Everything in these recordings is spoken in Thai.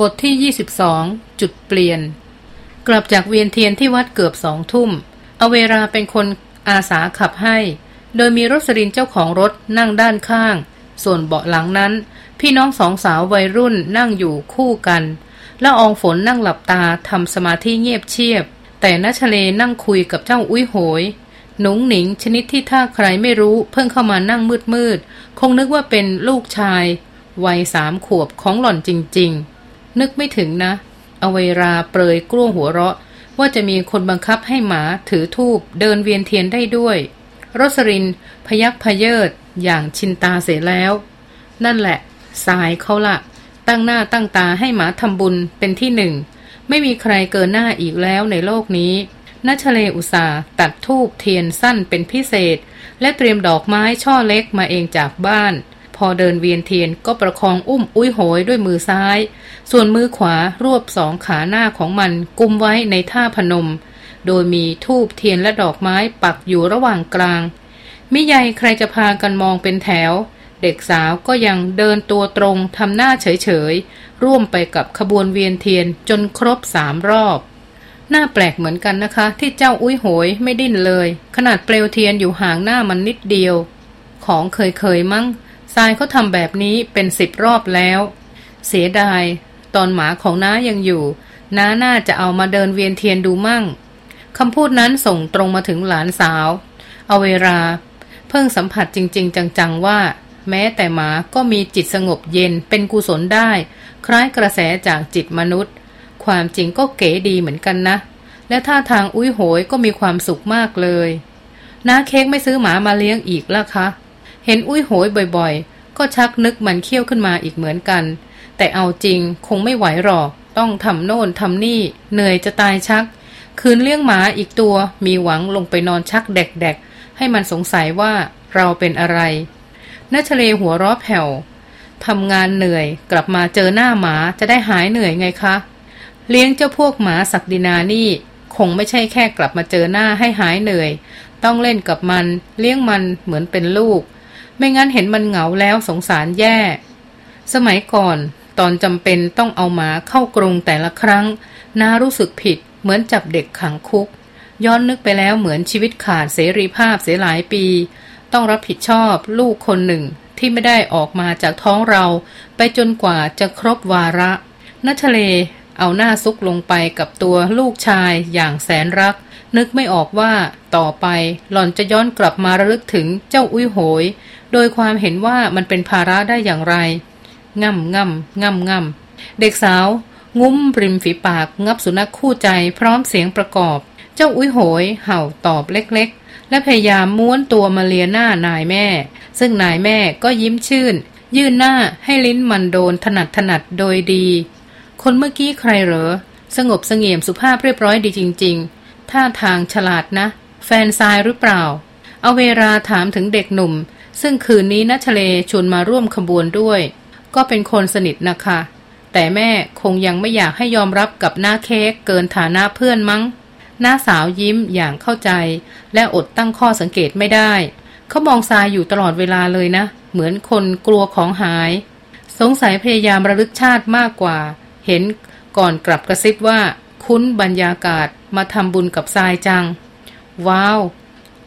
บทที่ 22 จุดเปลี่ยน กลับจากเวียนเทียนที่วัดเกือบสองทุ่มเอาเวลาเป็นคนอาสาขับให้ โดยมีรสรินเจ้าของรถนั่งด้านข้าง ส่วนเบาะหลังนั้น พี่น้องสองสาววัยรุ่นนั่งอยู่คู่กัน และอองฝนนั่งหลับตาทำสมาธิเงียบเชียบ แต่นัชเลนั่งคุยกับเจ้าอุ้ยโหย หนุงหนิงชนิดที่ถ้าใครไม่รู้เพิ่งเข้ามานั่งมืดมืดคงนึกว่าเป็นลูกชาย วัยสามขวบของหล่อนจริง ๆ นึกไม่ถึงนะเอาเวลาเปรยกล้วหัวเราะ ว่าจะมีคนบังคับให้หมาถือทูบเดินเวียนเทียนได้ด้วยรสรินพยักพเยิดอย่างชินตาเสียแล้ว นั่นแหละ สายเขาละตั้งหน้าตั้งตาให้หมาทำบุญเป็นที่หนึ่ง ไม่มีใครเกินหน้าอีกแล้วในโลกนี้นัชเลอุตสาตัดธูปเทียนสั้นเป็นพิเศษ และเตรียมดอกไม้ช่อเล็กมาเองจากบ้าน พอเดินเวียนเทียนก็ประคองอุ้มอุ้ยโหยด้วยมือซ้าย ส่วนมือขวารวบสองขาหน้าของมันกุมไว้ในท่าพนม โดยมีธูปเทียนและดอกไม้ปักอยู่ระหว่างกลางมิใหญ่ใครจะพากันมองเป็นแถว เด็กสาวก็ยังเดินตัวตรงทำหน้าเฉยๆ ร่วมไปกับขบวนเวียนเทียนจนครบสามรอบหน้าแปลกเหมือนกันนะคะ ที่เจ้าอุ้ยโหยไม่ดิ้นเลย ขนาดเปลวเทียนอยู่ห่างหน้ามันนิดเดียว ของเคยๆมั้ง ทรายเขาทำแบบนี้เป็นสิบรอบแล้ว เสียดาย ตอนหมาของน้ายังอยู่ น้าน่าจะเอามาเดินเวียนเทียนดูมั่งคำพูดนั้นส่งตรงมาถึงหลานสาว เอาเวลา เพิ่งสัมผัสจริง ๆ จัง ๆ ว่า แม้แต่หมาก็มีจิตสงบเย็นเป็นกุศลได้ คล้ายกระแสจากจิตมนุษย์ ความจริงก็เก๋ดีเหมือนกันนะ และท่าทางอุ้ยโหยก็มีความสุขมากเลยน้าเค้กไม่ซื้อหมามาเลี้ยงอีกละคะ เห็นอุ้ยโหยบ่อยๆ ก็ชักนึกมันเคี้ยวขึ้นมาอีกเหมือนกัน แต่เอาจริงคงไม่ไหวหรอก ต้องทำโน่นทำนี่ เหนื่อยจะตายชัก คืนเลี้ยงหมาอีกตัว มีหวังลงไปนอนชักแดกๆ ให้มันสงสัยว่าเราเป็นอะไรนัชเลหัวร้อแผ่วทำงานเหนื่อย กลับมาเจอหน้าหมาจะได้หายเหนื่อยไงคะ เลี้ยงเจ้าพวกหมาศักดินานี่ คงไม่ใช่แค่กลับมาเจอหน้าให้หายเหนื่อย ต้องเล่นกับมัน เลี้ยงมันเหมือนเป็นลูก ไม่งั้นเห็นมันเหงาแล้วสงสารแย่ สมัยก่อนตอนจำเป็นต้องเอาหมาเข้ากรงแต่ละครั้งนารู้สึกผิดเหมือนจับเด็กขังคุก ย้อนนึกไปแล้วเหมือนชีวิตขาดเสรีภาพเสียหลายปี ต้องรับผิดชอบลูกคนหนึ่งที่ไม่ได้ออกมาจากท้องเรา ไปจนกว่าจะครบวาระนัชเลเอาหน้าซุกลงไปกับตัวลูกชายอย่างแสนรัก นึกไม่ออกว่าต่อไปหล่อนจะย้อนกลับมาระลึกถึงเจ้าอุ้ยโหย โดยความเห็นว่ามันเป็นภาระได้อย่างไรง่ำง่ำง่ำง่ำเด็กสาว งุ้มริมฝีปากงับสุนัขคู่ใจพร้อมเสียงประกอบ เจ้าอุ้ยโหย เห่าตอบเล็กๆ และพยายามม้วนตัวมาเลียหน้านายแม่ ซึ่งนายแม่ก็ยิ้มชื่น ยื่นหน้าให้ลิ้นมันโดนถนัดถนัดโดยดี คนเมื่อกี้ใครเหรอ สงบเสงี่ยมสุภาพเรียบร้อยดีจริง ๆ ท่าทางฉลาดนะ แฟนทรายหรือเปล่า เอาเวลาถามถึงเด็กหนุ่ม ซึ่งคืนนี้นัชเลชวนมาร่วมขบวนด้วย ก็เป็นคนสนิทนะคะ แต่แม่คงยังไม่อยากให้ยอมรับกับหน้าเค้กเกินฐานะเพื่อนมั้ง หน้าสาวยิ้มอย่างเข้าใจ และอดตั้งข้อสังเกตไม่ได้ เขามองทรายอยู่ตลอดเวลาเลยนะ เหมือนคนกลัวของหาย สงสัยพยายามระลึกชาติมากกว่า เห็นก่อนกลับกระซิบว่า คุ้นบรรยากาศมาทำบุญกับทรายจัง ว้าว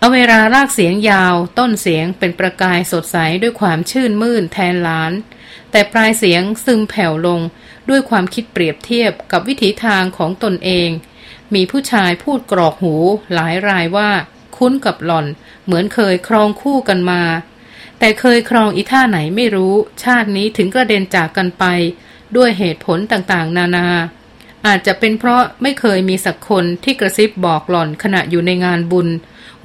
เอาเวลาลากเสียงยาว ต้นเสียงเป็นประกายสดใสด้วยความชื่นมื่นแทนล้าน แต่ปลายเสียงซึมแผ่วลงด้วยความคิดเปรียบเทียบกับวิถีทางของตนเอง มีผู้ชายพูดกรอกหูหลายรายว่า คุ้นกับหล่อน เหมือนเคยครองคู่กันมา แต่เคยครองอีท่าไหนไม่รู้ ชาตินี้ถึงกระเด็นจากกันไป ด้วยเหตุผลต่างๆ นานา อาจจะเป็นเพราะไม่เคยมีสักคนที่กระซิบบอกหล่อนขณะอยู่ในงานบุญ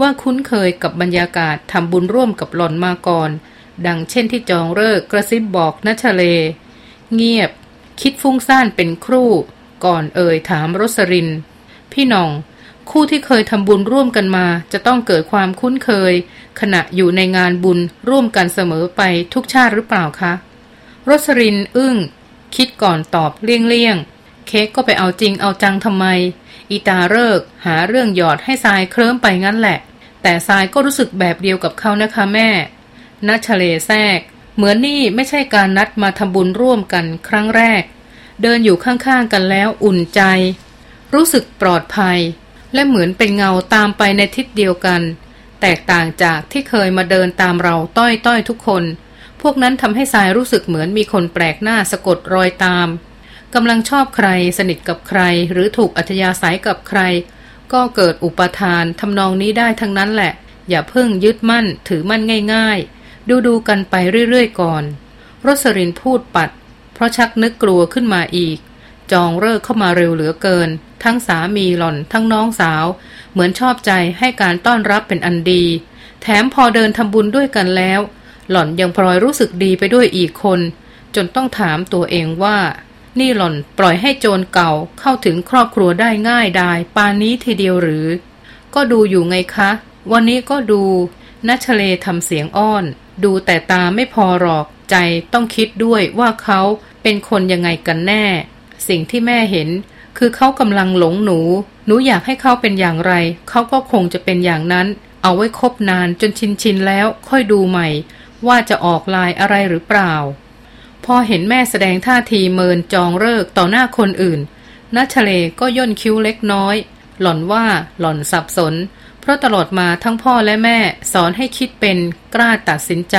ว่าคุ้นเคยกับบรรยากาศทำบุญร่วมกับหล่อนมาก่อน ดังเช่นที่จองเลิกกระซิบบอกนัชเล เงียบ คิดฟุ้งซ่านเป็นครู่ ก่อนเอ่ยถามรสริน พี่น้อง คู่ที่เคยทำบุญร่วมกันมา จะต้องเกิดความคุ้นเคย ขณะอยู่ในงานบุญร่วมกันเสมอไปทุกชาติหรือเปล่าคะรสรินอึ้ง คิดก่อนตอบเลี่ยงๆ เค้กก็ไปเอาจริงเอาจังทำไม อีตาเลิกหาเรื่องหยอดให้ทรายเคลิ้มไปงั้นแหละ แต่ทรายก็รู้สึกแบบเดียวกับเขานะคะแม่นัชเลแทรก เหมือนนี่ไม่ใช่การนัดมาทำบุญร่วมกันครั้งแรก เดินอยู่ข้างๆกันแล้วอุ่นใจ รู้สึกปลอดภัย และเหมือนเป็นเงาตามไปในทิศเดียวกัน แตกต่างจากที่เคยมาเดินตามเราต้อยต้อยทุกคน พวกนั้นทำให้สายรู้สึกเหมือนมีคนแปลกหน้าสะกดรอยตาม กำลังชอบใคร สนิทกับใคร หรือถูกอัธยาศัยกับใคร ก็เกิดอุปทานทำนองนี้ได้ทั้งนั้นแหละ อย่าเพิ่งยึดมั่นถือมั่นง่าย ๆ ดูดูกันไปเรื่อยๆก่อนรสรินพูดปัด เพราะชักนึกกลัวขึ้นมาอีก จองเลิกเข้ามาเร็วเหลือเกิน ทั้งสามีหล่อนทั้งน้องสาว เหมือนชอบใจให้การต้อนรับเป็นอันดี แถมพอเดินทำบุญด้วยกันแล้ว หล่อนยังพลอยรู้สึกดีไปด้วยอีกคน จนต้องถามตัวเองว่า นี่หล่อนปล่อยให้โจรเก่าเข้าถึงครอบครัวได้ง่ายดายปานนี้ทีเดียวหรือ ก็ดูอยู่ไงคะ วันนี้ก็ดูนัชเลทำเสียงอ้อน ดูแต่ตาไม่พอหรอกใจต้องคิดด้วยว่าเขาเป็นคนยังไงกันแน่ สิ่งที่แม่เห็น คือเขากำลังหลงหนู หนูอยากให้เขาเป็นอย่างไร เขาก็คงจะเป็นอย่างนั้น เอาไว้คบนานจนชินชินแล้วค่อยดูใหม่ ว่าจะออกลายอะไรหรือเปล่า พอเห็นแม่แสดงท่าทีเมินจองเลิกต่อหน้าคนอื่นนัชเลก็ย่นคิ้วเล็กน้อย หล่อนว่าหล่อนสับสน เพราะตลอดมาทั้งพ่อและแม่สอนให้คิดเป็นกล้าตัดสินใจ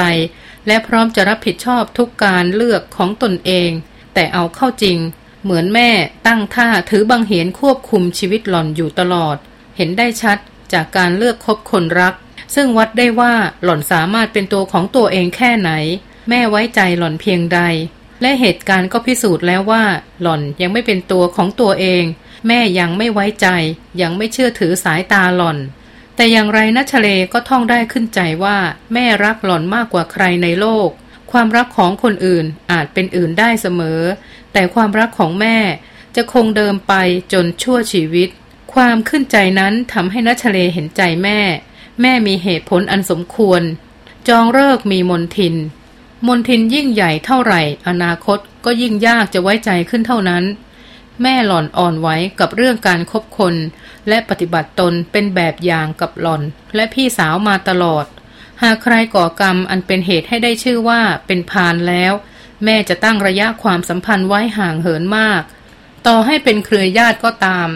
และพร้อมจะรับผิดชอบทุกการเลือกของตนเอง แต่เอาเข้าจริง เหมือนแม่ตั้งท่าถือบังเหียนควบคุมชีวิตหล่อนอยู่ตลอด เห็นได้ชัดจากการเลือกคบคนรัก ซึ่งวัดได้ว่าหล่อนสามารถเป็นตัวของตัวเองแค่ไหน แม่ไว้ใจหล่อนเพียงใด และเหตุการณ์ก็พิสูจน์แล้วว่า หล่อนยังไม่เป็นตัวของตัวเอง แม่ยังไม่ไว้ใจ ยังไม่เชื่อถือสายตาหล่อน แต่อย่างไรนัชเลก็ท่องได้ขึ้นใจว่า แม่รักหล่อนมากกว่าใครในโลก ความรักของคนอื่นอาจเป็นอื่นได้เสมอ แต่ความรักของแม่จะคงเดิมไปจนชั่วชีวิต ความขึ้นใจนั้นทำให้นัชเลเห็นใจแม่ แม่มีเหตุผลอันสมควร จองเลิกมีมนทิน มนทินยิ่งใหญ่เท่าไหร่ อนาคตก็ยิ่งยากจะไว้ใจขึ้นเท่านั้น แม่หล่อนอ่อนไหวกับเรื่องการคบคน และปฏิบัติตนเป็นแบบอย่างกับหล่อน และพี่สาวมาตลอด หากใครก่อกรรมอันเป็นเหตุให้ได้ชื่อว่าเป็นพานแล้ว แม่จะตั้งระยะความสัมพันธ์ไว้ห่างเหินมาก ต่อให้เป็นเครือญาติก็ตาม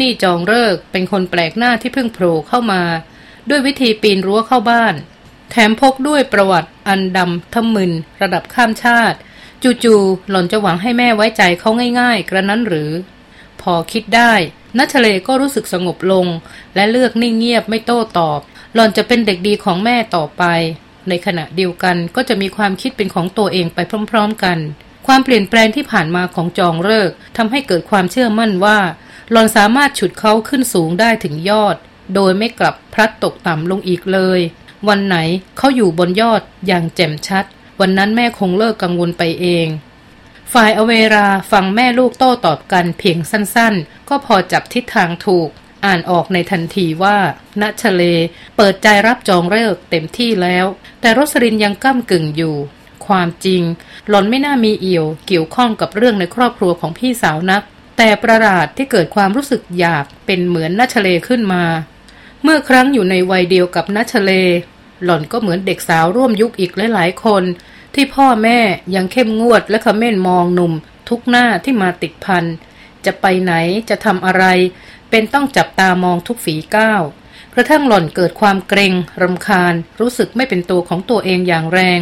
นี่จองเลิกเป็นคนแปลกหน้าที่เพิ่งโผล่เข้ามา ด้วยวิธีปีนรั้วเข้าบ้าน แถมพกด้วยประวัติอันดำทมึน ระดับข้ามชาติ จู่ๆหล่อนจะหวังให้แม่ไว้ใจเขาง่าย ๆ กระนั้นหรือ พอคิดได้นัชเลก็รู้สึกสงบลง และเลือกนิ่งเงียบไม่โต้ตอบ หล่อนจะเป็นเด็กดีของแม่ต่อไป ในขณะเดียวกันก็จะมีความคิดเป็นของตัวเองไปพร้อมๆกัน ความเปลี่ยนแปลงที่ผ่านมาของจองเลิกทำให้เกิดความเชื่อมั่นว่า หล่อนสามารถฉุดเขาขึ้นสูงได้ถึงยอด โดยไม่กลับพลัดตกต่ำลงอีกเลย วันไหนเขาอยู่บนยอดอย่างแจ่มชัด วันนั้นแม่คงเลิกกังวลไปเอง ฝ่ายอเวราฟังแม่ลูกโต้ตอบกันเพียงสั้นๆ ก็พอจับทิศทางถูก อ่านออกในทันทีว่าณชเล เปิดใจรับจองเลิกเต็มที่แล้ว แต่รสรินยังก้ากึ่งอยู่ ความจริง หล่อนไม่น่ามีเอี่ยวเกี่ยวข้องกับเรื่องในครอบครัวของพี่สาวนัก แต่ประหลาดที่เกิดความรู้สึกอยากเป็นเหมือนนัชเลขึ้นมาเมื่อครั้งอยู่ในวัยเดียวกับนัชเล หล่อนก็เหมือนเด็กสาวร่วมยุคอีกหลายๆคน ที่พ่อแม่ยังเข้มงวดและขม้นมองหนุ่ม ทุกหน้าที่มาติดพัน จะไปไหนจะทำอะไร เป็นต้องจับตามองทุกฝีก้าวกระทั่งหล่อนเกิดความเกรงรำคาญ รู้สึกไม่เป็นตัวของตัวเองอย่างแรง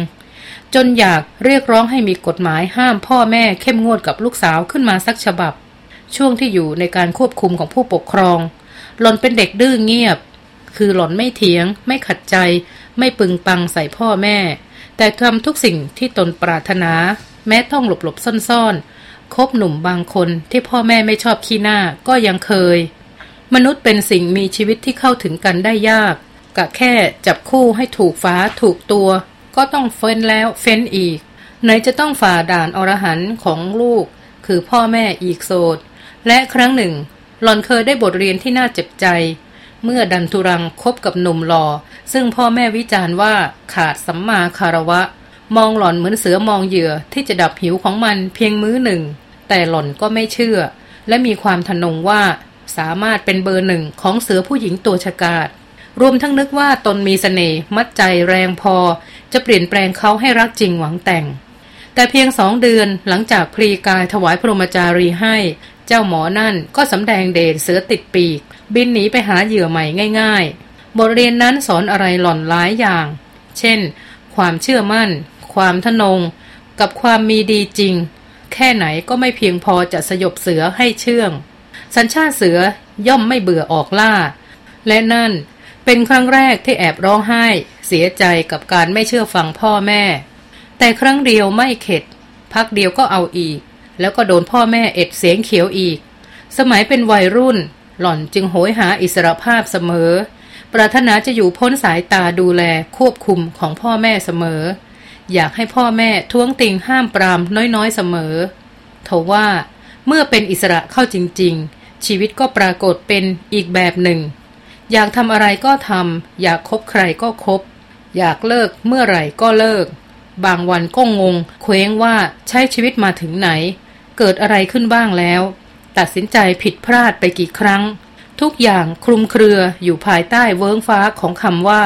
จนอยากเรียกร้องให้มีกฎหมายห้ามพ่อแม่เข้มงวดกับลูกสาวขึ้นมาสักฉบับ ช่วงที่อยู่ในการควบคุมของผู้ปกครอง หล่อนเป็นเด็กดื้อเงียบ คือหล่อนไม่เถียง ไม่ขัดใจ ไม่ปึงปังใส่พ่อแม่ แต่ทำทุกสิ่งที่ตนปรารถนา แม้ต้องหลบหลบซ่อนๆ คบหนุ่มบางคนที่พ่อแม่ไม่ชอบขี้หน้าก็ยังเคย มนุษย์เป็นสิ่งมีชีวิตที่เข้าถึงกันได้ยาก กะแค่จับคู่ให้ถูกฟ้าถูกตัว ก็ต้องเฟ้นแล้วเฟ้นอีก ไหนจะต้องฝ่าด่านอรหันของลูก คือพ่อแม่อีกโสดและครั้งหนึ่ง หลอนเคยได้บทเรียนที่น่าเจ็บใจ เมื่อดันทุรังคบกับหนุ่มหล่อซึ่งพ่อแม่วิจารณ์ว่าขาดสัมมาคารวะ มองหล่อนเหมือนเสือมองเหยื่อที่จะดับหิวของมันเพียงมื้อหนึ่ง แต่หล่อนก็ไม่เชื่อ และมีความทนงว่าสามารถเป็นเบอร์หนึ่งของเสือผู้หญิงตัวฉกาจรวมทั้งนึกว่าตนมีสเสน่ห์มัดใจแรงพอ จะเปลี่ยนแปลงเขาให้รักจริงหวังแต่ง แต่เพียงสองเดือนหลังจากพลีกายถวายพรหมจารีให้ เจ้าหมอนั่นก็สำแดงเดชเสือติดปีก บินหนีไปหาเหยื่อใหม่ง่าย ๆ บทเรียนนั้นสอนอะไรหล่อนหลายอย่าง เช่น ความเชื่อมั่น ความทนง กับความมีดีจริง แค่ไหนก็ไม่เพียงพอจะสยบเสือให้เชื่อง สัญชาติเสือย่อมไม่เบื่อออกล่า และนั่นเป็นครั้งแรกที่แอบร้องไห้ เสียใจกับการไม่เชื่อฟังพ่อแม่ แต่ครั้งเดียวไม่เข็ด พักเดียวก็เอาอีก แล้วก็โดนพ่อแม่เอ็ดเสียงเขียวอีก สมัยเป็นวัยรุ่น หล่อนจึงโหยหาอิสรภาพเสมอ ปรารถนาจะอยู่พ้นสายตาดูแลควบคุมของพ่อแม่เสมอ อยากให้พ่อแม่ท้วงติงห้ามปรามน้อยๆเสมอทว่าเมื่อเป็นอิสระเข้าจริง ๆ ชีวิตก็ปรากฏเป็นอีกแบบหนึ่ง อยากทำอะไรก็ทำอยากคบใครก็คบ อยากเลิกเมื่อไหร่ก็เลิก บางวันก็งง เคว้งว่าใช้ชีวิตมาถึงไหน เกิดอะไรขึ้นบ้างแล้ว ตัดสินใจผิดพลาดไปกี่ครั้ง ทุกอย่างคลุมเครืออยู่ภายใต้เวิ้งฟ้าของคำว่า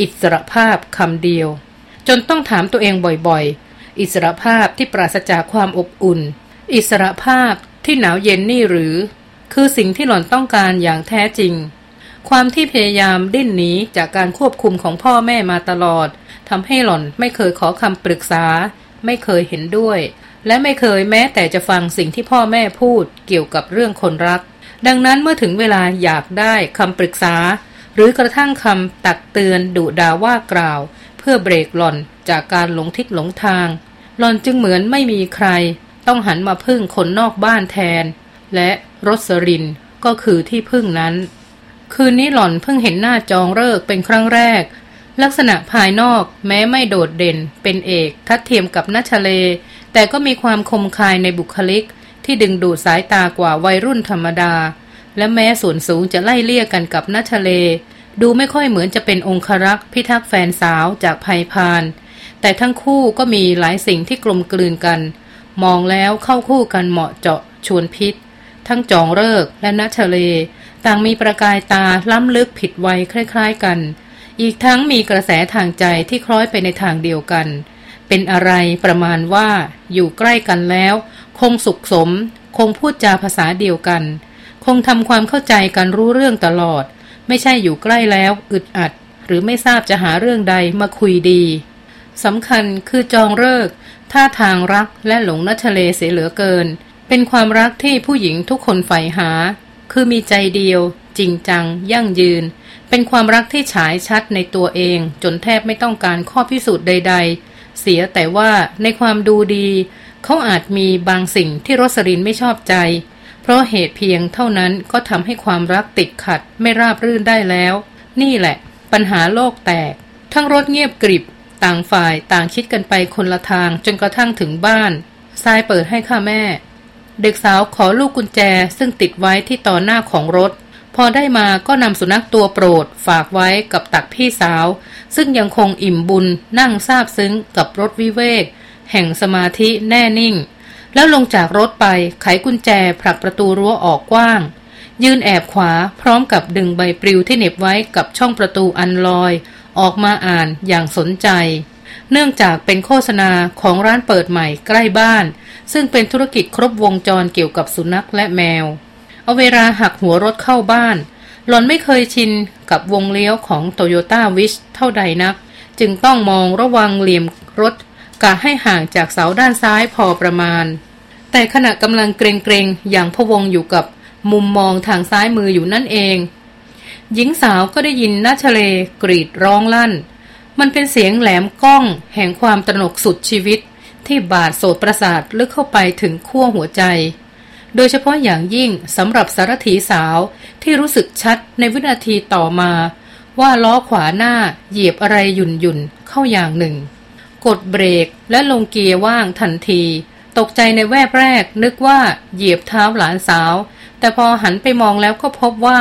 อิสรภาพคำเดียว จนต้องถามตัวเองบ่อยๆ อิสรภาพที่ปราศจากความอบอุ่น อิสรภาพที่หนาวเย็นนี่หรือ คือสิ่งที่หล่อนต้องการอย่างแท้จริง ความที่พยายามดิ้นหนีจากการควบคุมของพ่อแม่มาตลอดทำให้หล่อนไม่เคยขอคำปรึกษา ไม่เคยเห็นด้วย และไม่เคยแม้แต่จะฟังสิ่งที่พ่อแม่พูดเกี่ยวกับเรื่องคนรัก ดังนั้นเมื่อถึงเวลาอยากได้คำปรึกษา หรือกระทั่งคำตักเตือนดุดาว่ากล่าว เพื่อเบรกหล่อนจากการหลงทิศหลงทาง หล่อนจึงเหมือนไม่มีใคร ต้องหันมาพึ่งคนนอกบ้านแทน และรสรินก็คือที่พึ่งนั้น คืนนี้หล่อนเพิ่งเห็นหน้าจองเลิกเป็นครั้งแรก ลักษณะภายนอกแม้ไม่โดดเด่นเป็นเอกทัดเทียมกับนัชเล แต่ก็มีความคมคายในบุคลิก ที่ดึงดูดสายตากว่าวัยรุ่นธรรมดา และแม้ส่วนสูงจะไล่เลี่ยกันกับนัชเล ดูไม่ค่อยเหมือนจะเป็นองครักษ์พิทักษ์แฟนสาวจากภัยพาน แต่ทั้งคู่ก็มีหลายสิ่งที่กลมกลืนกัน มองแล้วเข้าคู่กันเหมาะเจาะชวนพิษ ทั้งจองเลิกและนัชเล ต่างมีประกายตาล้ำลึกผิดวัยคล้าย ๆ กัน อีกทั้งมีกระแสทางใจที่คล้อยไปในทางเดียวกัน เป็นอะไรประมาณว่าอยู่ใกล้กันแล้ว คงสุขสม คงพูดจาภาษาเดียวกัน คงทำความเข้าใจกันรู้เรื่องตลอด ไม่ใช่อยู่ใกล้แล้วอึดอัด หรือไม่ทราบจะหาเรื่องใดมาคุยดีสำคัญคือจองเลิกท่าทางรักและหลงนัชเลเสียเหลือเกิน เป็นความรักที่ผู้หญิงทุกคนใฝ่หา คือมีใจเดียว จริงจัง ยั่งยืน เป็นความรักที่ฉายชัดในตัวเอง จนแทบไม่ต้องการข้อพิสูจน์ใด ๆ เสียแต่ว่าในความดูดี เขาอาจมีบางสิ่งที่รสรินไม่ชอบใจ เพราะเหตุเพียงเท่านั้นก็ทำให้ความรักติดขัดไม่ราบรื่นได้แล้ว นี่แหละ ปัญหาโลกแตก ทั้งรถเงียบกริบ ต่างฝ่ายต่างคิดกันไปคนละทางจนกระทั่งถึงบ้านทรายเปิดให้ข้าแม่ เด็กสาวขอลูกกุญแจซึ่งติดไว้ที่ต่อหน้าของรถ พอได้มาก็นำสุนัขตัวโปรดฝากไว้กับตักพี่สาว ซึ่งยังคงอิ่มบุญนั่งซาบซึ้งกับรถวิเวก แห่งสมาธิแน่นิ่ง แล้วลงจากรถไปไขกุญแจผลักประตูรั้วออกกว้าง ยืนแอบขวาพร้อมกับดึงใบปลิวที่เหน็บไว้กับช่องประตูอันลอย ออกมาอ่านอย่างสนใจ เนื่องจากเป็นโฆษณาของร้านเปิดใหม่ใกล้บ้าน ซึ่งเป็นธุรกิจครบวงจรเกี่ยวกับสุนัขและแมว เอาเวลาหักหัวรถเข้าบ้าน หลอนไม่เคยชินกับวงเลี้ยวของโตโยต้าวิชเท่าใดนัก จึงต้องมองระวังเหลี่ยมรถกะให้ห่างจากเสาด้านซ้ายพอประมาณ แต่ขณะกำลังเกรงๆ อย่างพะวงอยู่กับมุมมองทางซ้ายมืออยู่นั่นเอง หญิงสาวก็ได้ยินนาชเลกรีดร้องลั่น มันเป็นเสียงแหลมก้อง แห่งความตระหนกสุดชีวิต ที่บาดโสดประสาทลึกเข้าไปถึงขั้วหัวใจ โดยเฉพาะอย่างยิ่งสำหรับสารถีสาวที่รู้สึกชัดในวินาทีต่อมา ว่าล้อขวาหน้าเหยียบอะไรหยุ่นหยุ่นเข้าอย่างหนึ่ง กดเบรกและลงเกียร์ว่างทันที ตกใจในแวบแรกนึกว่าเหยียบเท้าหลานสาว แต่พอหันไปมองแล้วก็พบว่า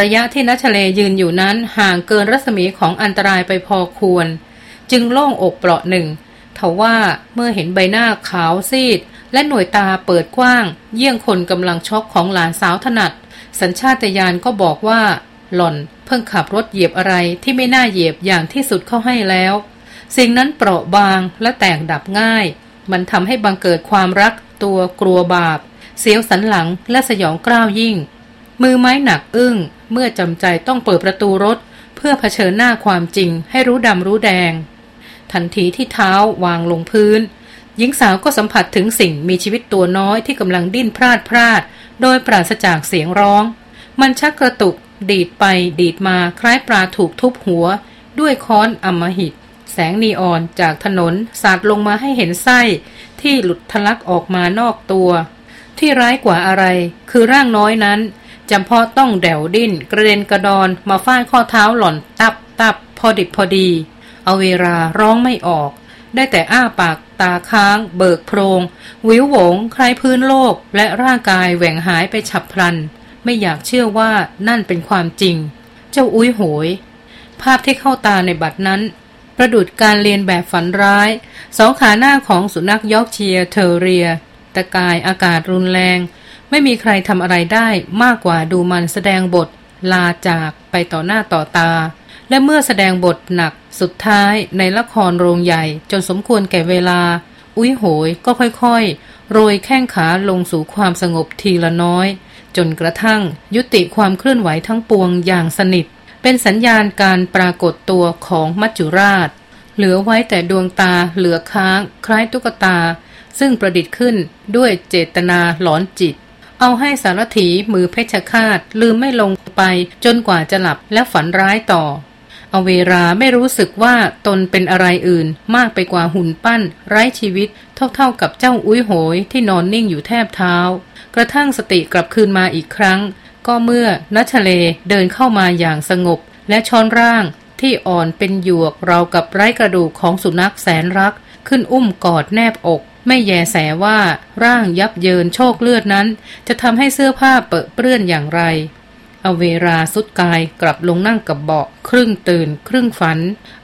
ระยะที่นัชเลยืนอยู่นั้นห่างเกินรัศมีของอันตรายไปพอควร จึงโล่งอกเปราะหนึ่งทว่าเมื่อเห็นใบหน้าขาวซีด และหน่วยตาเปิดกว้าง เยี่ยงคนกำลังช็อกของหลานสาวถนัด สัญชาตญาณก็บอกว่า หล่อนเพิ่งขับรถเหยียบอะไรที่ไม่น่าเหยียบอย่างที่สุดเข้าให้แล้ว สิ่งนั้นเปราะบางและแตกดับง่าย มันทำให้บังเกิดความรักตัวกลัวบาป เสียวสันหลังและสยองกล้าวยิ่ง มือไม้หนักอึ้ง เมื่อจำใจต้องเปิดประตูรถ เพื่อเผชิญหน้าความจริงให้รู้ดำรู้แดง ทันทีที่เท้าวางลงพื้น หญิงสาวก็สัมผัสถึงสิ่งมีชีวิตตัวน้อยที่กำลังดิ้นพลาดพลาด โดยปราศจากเสียงร้อง มันชักกระตุก ดีดไปดีดมาคล้ายปลาถูกทุบหัว ด้วยค้อนอมหิต แสงนีออนจากถนนสาดลงมาให้เห็นไส้ ที่หลุดทะลักออกมานอกตัว ที่ร้ายกว่าอะไร คือร่างน้อยนั้นจำเพาะต้องแดวดิ้น กระเด็นกระดอนมาฟาดข้อเท้าหล่อนตับตับพอดิบพอดี เอาเวลาร้องไม่ออก ได้แต่อ้าปาก ตาค้าง เบิกโพรง วิวโหวงคล้ายพื้นโลก และร่างกายแหว่งหายไปฉับพลัน ไม่อยากเชื่อว่านั่นเป็นความจริง เจ้าอุ้ยโหย ภาพที่เข้าตาในบัดนั้น ประดุดการเรียนแบบฝันร้าย สองขาหน้าของสุนัขยอกเชียเทอเรีย ตะกายอากาศรุนแรง ไม่มีใครทำอะไรได้มากกว่าดูมันแสดงบท ลาจากไปต่อหน้าต่อตา และเมื่อแสดงบทหนักสุดท้ายในละครโรงใหญ่จนสมควรแก่เวลา อุ้ยโหยก็ค่อยๆ โรยแข้งขาลงสู่ความสงบทีละน้อย จนกระทั่งยุติความเคลื่อนไหวทั้งปวงอย่างสนิท เป็นสัญญาณการปรากฏตัวของมัจจุราช เหลือไว้แต่ดวงตาเหลือค้าง คล้ายตุ๊กตา ซึ่งประดิษฐ์ขึ้นด้วยเจตนาหลอนจิตเอาให้สารถีมือเพชฌฆาตลืมไม่ลงไปจนกว่าจะหลับและฝันร้ายต่อ อาเวราไม่รู้สึกว่าตนเป็นอะไรอื่นมากไปกว่าหุ่นปั้น ไร้ชีวิตเท่าๆกับเจ้าอุ้ยโหยที่นอนนิ่งอยู่แทบเท้า กระทั่งสติกลับคืนมาอีกครั้ง ก็เมื่อนัชเลเดินเข้ามาอย่างสงบ และช้อนร่างที่อ่อนเป็นหยวกเรากับไร้กระดูกของสุนัขแสนรัก ขึ้นอุ้มกอดแนบอก ไม่แยแสว่าร่างยับเยินโชคเลือดนั้น จะทำให้เสื้อผ้าเปอะเปื้อนอย่างไร เอาเวราสุดกายกลับลงนั่งกับเบาะ ครึ่งตื่น ครึ่งฝัน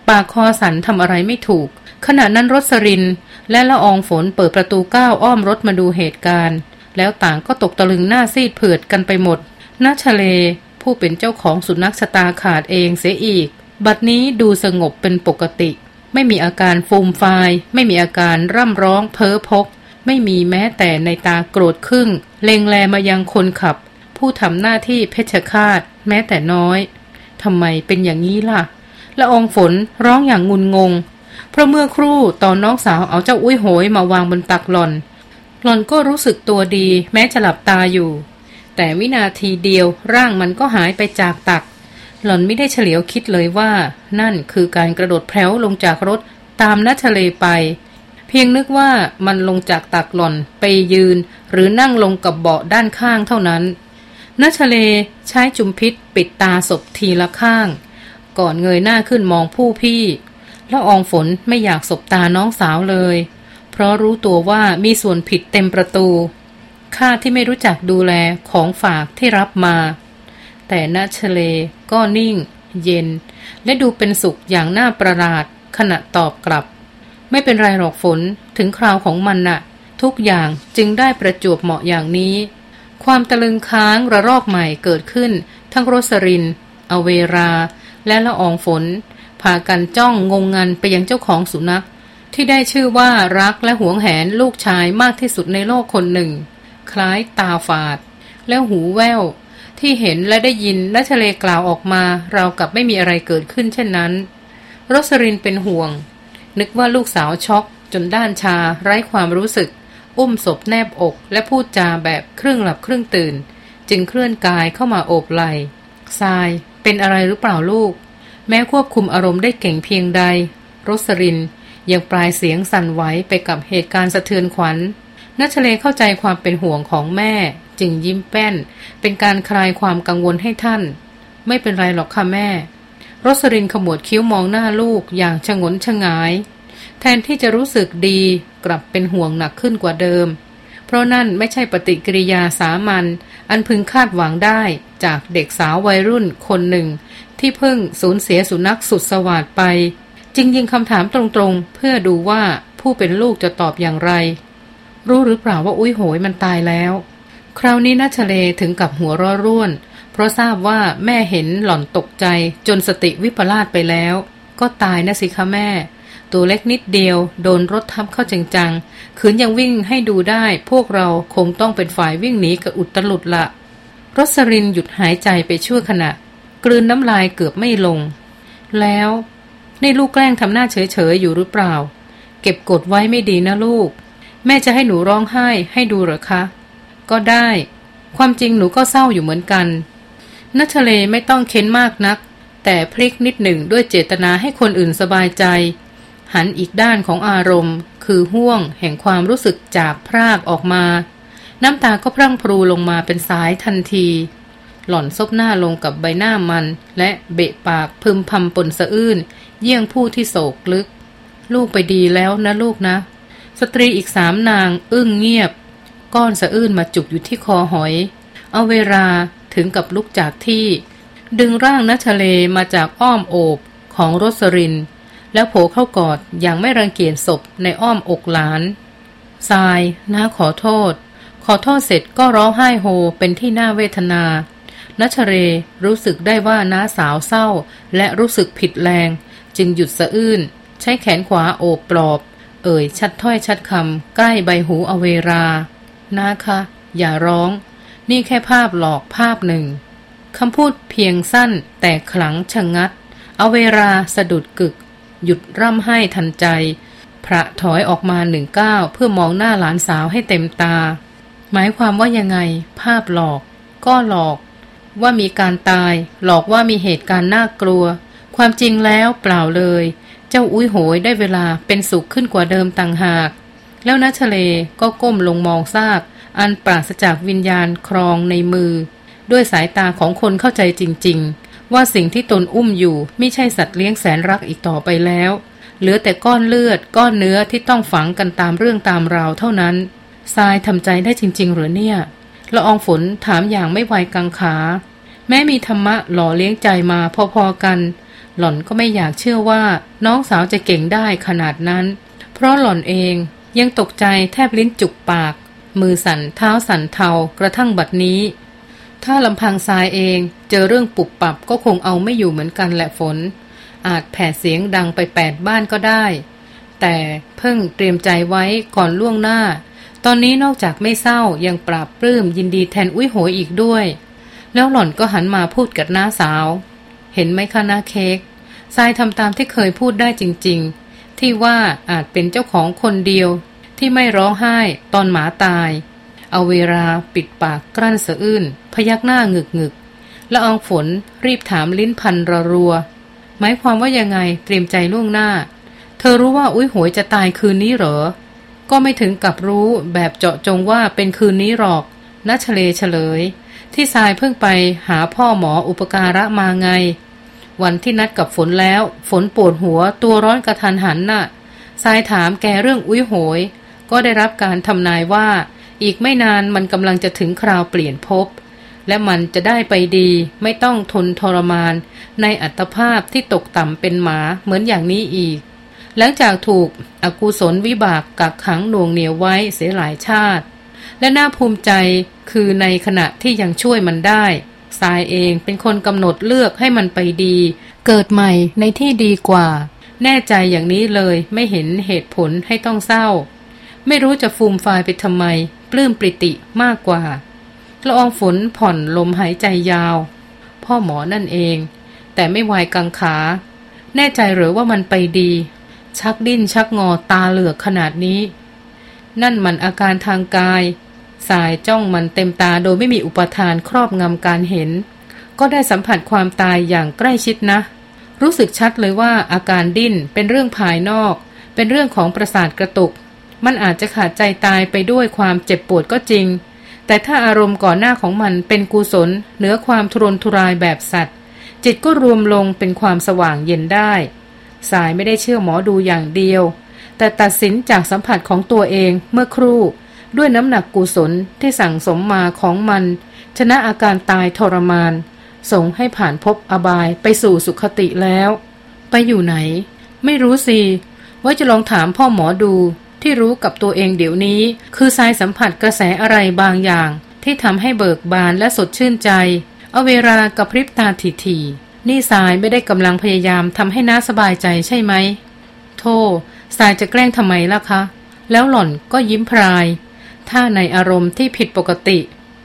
ปากคอสันทำอะไรไม่ถูก ขณะนั้นรสริน และละอองฝนเปิดประตูก้าวอ้อมรถมาดูเหตุการณ์ แล้วต่างก็ตกตะลึงหน้าซีดเผือดกันไปหมดนาชเล ผู้เป็นเจ้าของสุนัขชะตาขาดเองเสียอีก บัดนี้ดูสงบเป็นปกติ ไม่มีอาการฟูมฟาย ไม่มีอาการร่ำร้องเพ้อพก ไม่มีแม้แต่ในตาโกรธครึ่ง เลงแลมายังคนขับ ผู้ทำหน้าที่เพชฌฆาตแม้แต่น้อยทำไมเป็นอย่างนี้ล่ะละองฝนร้องอย่างงุนงง เพราะเมื่อครู่ตอนน้องสาวเอาเจ้าอุ้ยโหยมาวางบนตักหล่อน หล่อนก็รู้สึกตัวดีแม้จะหลับตาอยู่ แต่วินาทีเดียวร่างมันก็หายไปจากตัก หล่อนไม่ได้เฉลียวคิดเลยว่า นั่นคือการกระโดดแพร้วลงจากรถตามนัทะเลไป เพียงนึกว่ามันลงจากตักหล่อนไปยืน หรือนั่งลงกับเบาะด้านข้างเท่านั้น นัชเลใช้จุมพิษปิดตาศพทีละข้าง ก่อนเงยหน้าขึ้นมองผู้พี่ แล้วอองฝนไม่อยากสบตาน้องสาวเลย เพราะรู้ตัวว่ามีส่วนผิดเต็มประตู ข้าที่ไม่รู้จักดูแลของฝากที่รับมา แต่นัชเลก็นิ่ง เย็น และดูเป็นสุขอย่างน่าประหลาดขณะตอบกลับ ไม่เป็นไรหรอกฝนถึงคราวของมันน่ะ ทุกอย่างจึงได้ประจวบเหมาะอย่างนี้ ความตะลึงค้างระรอกใหม่เกิดขึ้น ทั้งโรสริน อเวรา และละอองฝน พากันจ้องงงงันไปยังเจ้าของสุนัข ที่ได้ชื่อว่ารักและหวงแหนลูกชายมากที่สุดในโลกคนหนึ่ง คล้ายตาฝาด แล้วหูแววที่เห็นและได้ยินและทะเลกล่าวออกมา เรากับไม่มีอะไรเกิดขึ้นเช่นนั้น โรสรินเป็นห่วง นึกว่าลูกสาวช็อกจนด้านชาไร้ความรู้สึก อุ้มศพแนบอกและพูดจาแบบครึ่งหลับครึ่งตื่น จึงเคลื่อนกายเข้ามาโอบไหลทรายเป็นอะไรหรือเปล่าลูก แม้ควบคุมอารมณ์ได้เก่งเพียงใดรสรินยังปลายเสียงสั่นไหวไปกับเหตุการณ์สะเทือนขวัญนัชเลเข้าใจความเป็นห่วงของแม่ จึงยิ้มแป้น เป็นการคลายความกังวลให้ท่าน ไม่เป็นไรหรอกค่ะแม่รสรินขมวดคิ้วมองหน้าลูกอย่างชงนชงาย แทนที่จะรู้สึกดีกลับเป็นห่วงหนักขึ้นกว่าเดิม เพราะนั่นไม่ใช่ปฏิกิริยาสามัญอันพึงคาดหวังได้จากเด็กสาววัยรุ่นคนหนึ่ง ที่เพิ่งสูญเสียสุนัขสุดสวัสดไป จึงยิงคำถามตรงๆ เพื่อดูว่าผู้เป็นลูกจะตอบอย่างไร รู้หรือเปล่าว่าอุ้ยโหยมันตายแล้ว คราวนี้นัชเลถึงกับหัวร้อร่วน เพราะทราบว่าแม่เห็นหล่อนตกใจจนสติวิปลาสไปแล้ว ก็ตายนะสิคะแม่ ตัวเล็กนิดเดียว โดนรถทับเข้าจังๆขืนยังวิ่งให้ดูได้ พวกเราคงต้องเป็นฝ่ายวิ่งหนีกับอุตลุดละรสรินหยุดหายใจไปชั่วขณะ กลืนน้ำลายเกือบไม่ลง แล้วนี่ลูกแกล้งทำหน้าเฉยๆอยู่หรือเปล่า เก็บกดไว้ไม่ดีนะลูก แม่จะให้หนูร้องไห้ให้ดูหรอคะ ก็ได้ ความจริงหนูก็เศร้าอยู่เหมือนกันนัทะเลไม่ต้องเค้นมากนัก แต่พลิกนิดหนึ่งด้วยเจตนาให้คนอื่นสบายใจ หันอีกด้านของอารมณ์ คือห่วงแห่งความรู้สึกจากพรากออกมา น้ำตาก็พรั่งพรูลงมาเป็นสายทันที หล่อนซบหน้าลงกับใบหน้ามัน และเบะปากพึมพำปนสะอื้น เยี่ยงผู้ที่โศกลึก ลูกไปดีแล้วนะลูกนะ สตรีอีกสามนางอึ้งเงียบ ก้อนสะอื้นมาจุกอยู่ที่คอหอย เอาเวลาถึงกับลุกจากที่ ดึงร่างนัชเลมาจากอ้อมโอบของรสริน แล้วโผเข้ากอดอย่างไม่รังเกียจศพในอ้อมอกหลานทรายน้าขอโทษ ขอโทษเสร็จก็ร้องไห้โฮเป็นที่น่าเวทนานัชเรรู้สึกได้ว่าน้าสาวเศร้า และรู้สึกผิดแรง จึงหยุดสะอื้น ใช้แขนขวาโอบปลอบ เอ่ยชัดถ้อยชัดคำใกล้ใบหูอเวราน้าคะ อย่าร้อง นี่แค่ภาพหลอกภาพหนึ่งคำพูดเพียงสั้นแต่ขลังชะงงัด อเวลาสะดุดกึก หยุดร่ำไห้ทันใจ พระถอยออกมาหนึ่งก้าวเพื่อมองหน้าหลานสาวให้เต็มตา หมายความว่ายังไง ภาพหลอก ก็หลอก ว่ามีการตาย หลอกว่ามีเหตุการณ์น่ากลัว ความจริงแล้วเปล่าเลย เจ้าอุ้ยโหยได้เวลาเป็นสุขขึ้นกว่าเดิมต่างหาก แล้วนัชเลก็ก้มลงมองซากอันปราศจากวิญญาณครองในมือ ด้วยสายตาของคนเข้าใจจริง ๆ ว่าสิ่งที่ตนอุ้มอยู่ไม่ใช่สัตว์เลี้ยงแสนรักอีกต่อไปแล้ว เหลือแต่ก้อนเลือด ก้อนเนื้อที่ต้องฝังกันตามเรื่องตามราวเท่านั้นทรายทำใจได้จริง ๆ หรือเนี่ยละอองฝนถามอย่างไม่ไวกังขา แม้มีธรรมะหล่อเลี้ยงใจมาพอๆกัน หล่อนก็ไม่อยากเชื่อว่าน้องสาวจะเก่งได้ขนาดนั้น เพราะหล่อนเองยังตกใจแทบลิ้นจุกปาก มือสั่นเท้าสั่นเทากระทั่งบัดนี้ ถ้าลำพังทรายเองเจอเรื่องปุบปับก็คงเอาไม่อยู่เหมือนกันแหละฝน อาจแผ่เสียงดังไปแปดบ้านก็ได้ แต่เพิ่งเตรียมใจไว้ก่อนล่วงหน้า ตอนนี้นอกจากไม่เศร้ายังปราบปลื้มยินดีแทนอุ้ยโหยอีกด้วย แล้วหล่อนก็หันมาพูดกับน้าสาว เห็นไหมคะน้าเค้กทรายทำตามที่เคยพูดได้จริง ๆ ที่ว่าอาจเป็นเจ้าของคนเดียวที่ไม่ร้องไห้ตอนหมาตาย เอาเวลาปิดปากกลั้นสะอื้น พยักหน้าหงึกหงึกละอองฝนรีบถามลิ้นพันระรัว หมายความว่ายังไงเตรียมใจล่วงหน้า เธอรู้ว่าอุ้ยหวยจะตายคืนนี้เหรอ ก็ไม่ถึงกับรู้แบบเจาะจงว่าเป็นคืนนี้หรอกนัชเลเฉลย ที่ทรายเพิ่งไปหาพ่อหมออุปการะมาไง วันที่นัดกับฝนแล้ว ฝนปวดหัวตัวร้อนกระทันหันน่ะทรายถามแกเรื่องอุ้ยโหย ก็ได้รับการทำนายว่า อีกไม่นานมันกำลังจะถึงคราวเปลี่ยนภพ และมันจะได้ไปดีไม่ต้องทนทรมาน ในอัตภาพที่ตกต่ำเป็นหมาเหมือนอย่างนี้อีก หลังจากถูกอกุศลวิบากกักขังหน่วงเหนียวไว้เสียหลายชาติ และน่าภูมิใจคือในขณะที่ยังช่วยมันได้ทรายเองเป็นคนกำหนดเลือกให้มันไปดี เกิดใหม่ในที่ดีกว่า แน่ใจอย่างนี้เลยไม่เห็นเหตุผลให้ต้องเศร้า ไม่รู้จะฟูมฟายไปทำไม ปลื้มปริติมากกว่าละอองฝนผ่อนลมหายใจยาว พ่อหมอนั่นเอง แต่ไม่วายกังขา แน่ใจหรือว่ามันไปดี ชักดิ้นชักงอตาเหลือกขนาดนี้ นั่นมันอาการทางกาย สายจ้องมันเต็มตาโดยไม่มีอุปทานครอบงำการเห็น ก็ได้สัมผัสความตายอย่างใกล้ชิดนะ รู้สึกชัดเลยว่าอาการดิ้นเป็นเรื่องภายนอก เป็นเรื่องของประสาทกระตุก มันอาจจะขาดใจตายไปด้วยความเจ็บปวดก็จริง แต่ถ้าอารมณ์ก่อนหน้าของมันเป็นกุศลเหนือความทุรนทุรายแบบสัตว์ จิตก็รวมลงเป็นความสว่างเย็นได้ สายไม่ได้เชื่อหมอดูอย่างเดียว แต่ตัดสินจากสัมผัสของตัวเองเมื่อครู่ ด้วยน้ำหนักกุศลที่สั่งสมมาของมัน ชนะอาการตายทรมาน ส่งให้ผ่านพบอบายไปสู่สุขติแล้ว ไปอยู่ไหน ไม่รู้สิว่าจะลองถามพ่อหมอดู ที่รู้กับตัวเองเดี๋ยวนี้ คือสายสัมผัสกระแสอะไรบางอย่าง ที่ทำให้เบิกบานและสดชื่นใจ เอาเวลากับพริบตาทีๆนี่สายไม่ได้กำลังพยายามทำให้น้าสบายใจใช่ไหมโถโทษสายจะแกล้งทำไมล่ะคะ แล้วหล่อนก็ยิ้มพราย ถ้าในอารมณ์ที่ผิดปกติ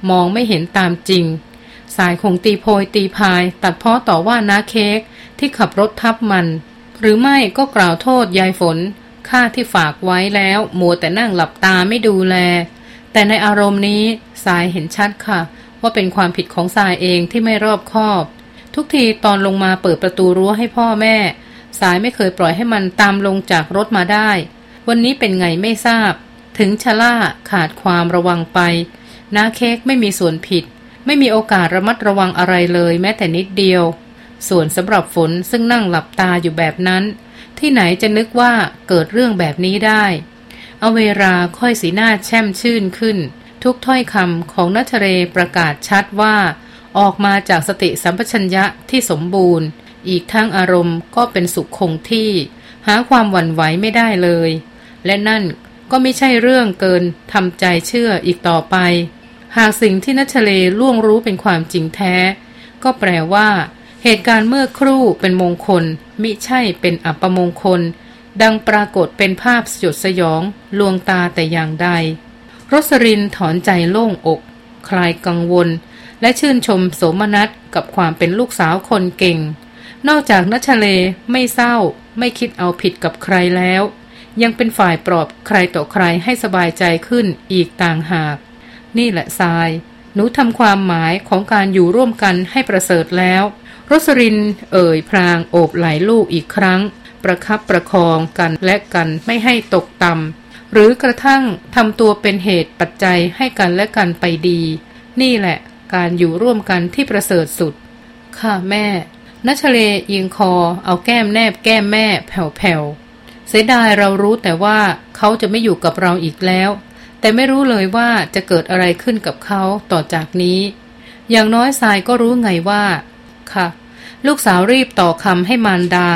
มองไม่เห็นตามจริง สายคงตีโพยตีพาย ตัดพ้อต่อว่าน้าเค้กที่ขับรถทับมัน หรือไม่ก็กล่าวโทษยายฝน ค่าที่ฝากไว้แล้วมัวแต่นั่งหลับตาไม่ดูแล แต่ในอารมณ์นี้สายเห็นชัดค่ะ ว่าเป็นความผิดของสายเองที่ไม่รอบคอบ ทุกทีตอนลงมาเปิดประตูรั้วให้พ่อแม่ สายไม่เคยปล่อยให้มันตามลงจากรถมาได้ วันนี้เป็นไงไม่ทราบ ถึงชะล่าขาดความระวังไปน้าเค้กไม่มีส่วนผิด ไม่มีโอกาสระมัดระวังอะไรเลยแม้แต่นิดเดียว ส่วนสำหรับฝนซึ่งนั่งหลับตาอยู่แบบนั้น ที่ไหนจะนึกว่าเกิดเรื่องแบบนี้ได้ เอาเวลาค่อยสีหน้าแช่มชื่นขึ้น ทุกถ้อยคำของนัทเรประกาศชัดว่า ออกมาจากสติสัมปชัญญะที่สมบูรณ์ อีกทั้งอารมณ์ก็เป็นสุขคงที่ หาความหวั่นไหวไม่ได้เลย และนั่นก็ไม่ใช่เรื่องเกินทำใจเชื่ออีกต่อไป หากสิ่งที่นัชเลล่วงรู้เป็นความจริงแท้ ก็แปลว่า เหตุการณ์เมื่อครู่เป็นมงคล มิใช่เป็นอัปมงคล ดังปรากฏเป็นภาพสยดสยอง ลวงตาแต่อย่างใด รสรินถอนใจโล่งอก คลายกังวล และชื่นชมโสมนัสกับความเป็นลูกสาวคนเก่ง นอกจากนัชเลไม่เศร้า ไม่คิดเอาผิดกับใครแล้ว ยังเป็นฝ่ายปลอบใครต่อใครให้สบายใจขึ้นอีกต่างหาก นี่แหละทรายหนูทำความหมายของการอยู่ร่วมกันให้ประเสริฐแล้ว รสรินเอ่ยพรางโอบไหลลูกอีกครั้ง ประคับประคองกันและกันไม่ให้ตกต่ำหรือกระทั่งทำตัวเป็นเหตุปัจจัยให้กันและกันไปดี นี่แหละการอยู่ร่วมกันที่ประเสริฐสุด ค่ะแม่นัชเลเอียงคอเอาแก้มแนบแก้มแม่แผ่วๆ เสียดายเรารู้แต่ว่าเขาจะไม่อยู่กับเราอีกแล้ว แต่ไม่รู้เลยว่าจะเกิดอะไรขึ้นกับเขาต่อจากนี้ อย่างน้อยทรายก็รู้ไงว่า ค่ะ ลูกสาวรีบต่อคำให้มารดา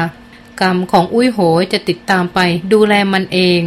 กรรมของอุ้ยโหยจะติดตามไปดูแลมันเอง